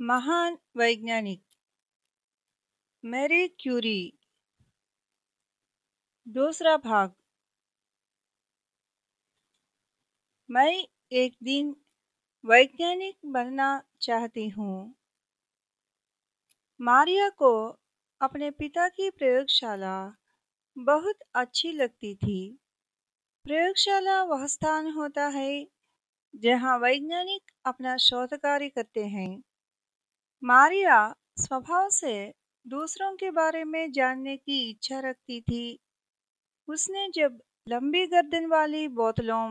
महान वैज्ञानिक। Marie Curie. दूसरा भाग। मैं एक दिन वैज्ञानिक बनना चाहती हूँ। मारिया को अपने पिता की प्रयोगशाला बहुत अच्छी लगती थी। प्रयोगशाला वह स्थान होता है जहाँ वैज्ञानिक अपना शोध कार्य करते हैं। मारिया स्वभाव से दूसरों के बारे में जानने की इच्छा रखती थी। उसने जब लंबी गर्दन वाली बोतलों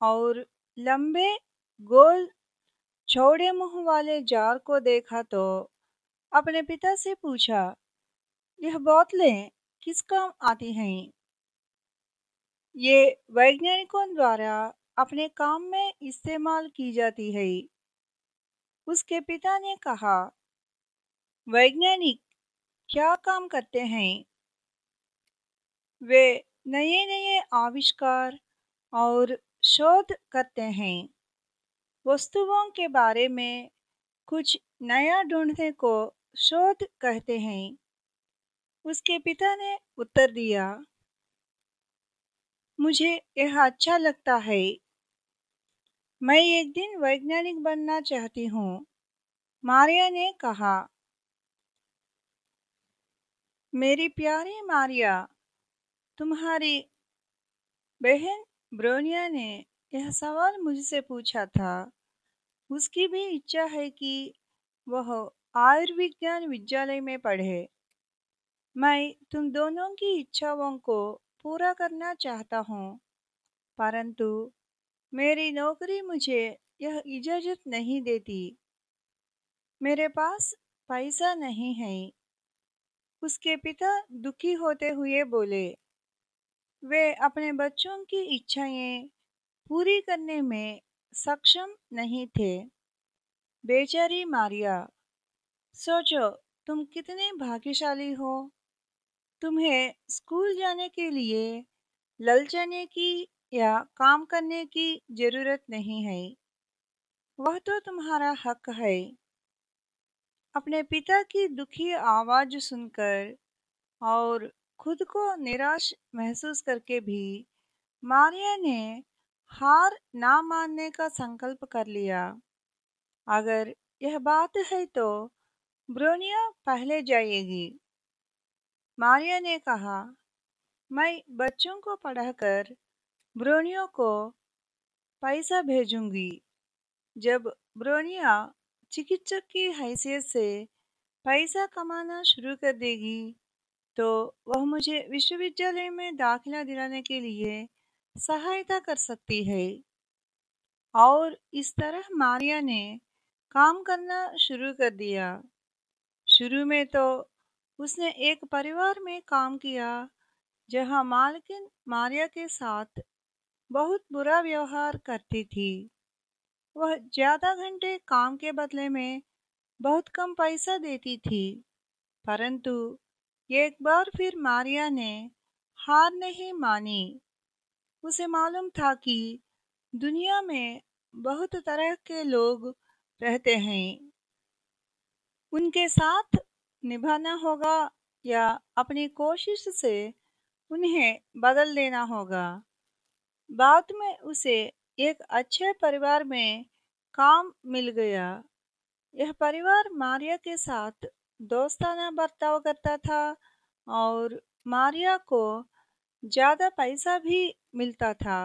और लंबे गोल चौड़े मुँह वाले जार को देखा तो अपने पिता से पूछा, यह बोतलें किस काम आती हैं? ये वैज्ञानिकों द्वारा अपने काम में इस्तेमाल की जाती है। उसके पिता ने कहा, वैज्ञानिक, क्या काम करते हैं? वे नए नए आविष्कार और शोध करते हैं। वस्तुओं के बारे में कुछ नया ढूँढने को शोध कहते हैं। उसके पिता ने उत्तर दिया, मुझे यह अच्छा लगता है मैं एक दिन वैज्ञानिक बनना चाहती हूँ। मारिया ने कहा, मेरी प्यारी मारिया, तुम्हारी बहन ब्रोनिया ने यह सवाल मुझसे पूछा था। उसकी भी इच्छा है कि वह आयुर्विज्ञान विद्यालय में पढ़े। मैं तुम दोनों की इच्छाओं को पूरा करना चाहता हूँ, परंतु मेरी नौकरी मुझे यह इजाज़त नहीं देती। मेरे पास पैसा नहीं है। उसके पिता दुखी होते हुए बोले, वे अपने बच्चों की इच्छाएँ पूरी करने में सक्षम नहीं थे। बेचारी मारिया, सोचो तुम कितने भाग्यशाली हो। तुम्हें स्कूल जाने के लिए ललचाने की या काम करने की ज़रूरत नहीं है, वह तो तुम्हारा हक है। अपने पिता की दुखी आवाज़ सुनकर और खुद को निराश महसूस करके भी मारिया ने हार ना मानने का संकल्प कर लिया। अगर यह बात है तो ब्रोनिया पहले जाएगी। मारिया ने कहा, मैं बच्चों को पढ़ाकर ब्रोनियो को पैसा भेजूँगी। जब ब्रोनिया चिकित्सक की हैसियत से पैसा कमाना शुरू कर देगी तो वह मुझे विश्वविद्यालय में दाखिला दिलाने के लिए सहायता कर सकती है। और इस तरह मारिया ने काम करना शुरू कर दिया। शुरू में तो उसने एक परिवार में काम किया, जहाँ मालकिन मारिया के साथ बहुत बुरा व्यवहार करती थी। वह ज़्यादा घंटे काम के बदले में बहुत कम पैसा देती थी, परंतु एक बार फिर मारिया ने हार नहीं मानी। उसे मालूम था कि दुनिया में बहुत तरह के लोग रहते हैं। उनके साथ निभाना होगा या अपनी कोशिश से उन्हें बदल देना होगा। बाद में उसे एक अच्छे परिवार में काम मिल गया। यह परिवार मारिया के साथ दोस्ताना बर्ताव करता था और मारिया को ज़्यादा पैसा भी मिलता था।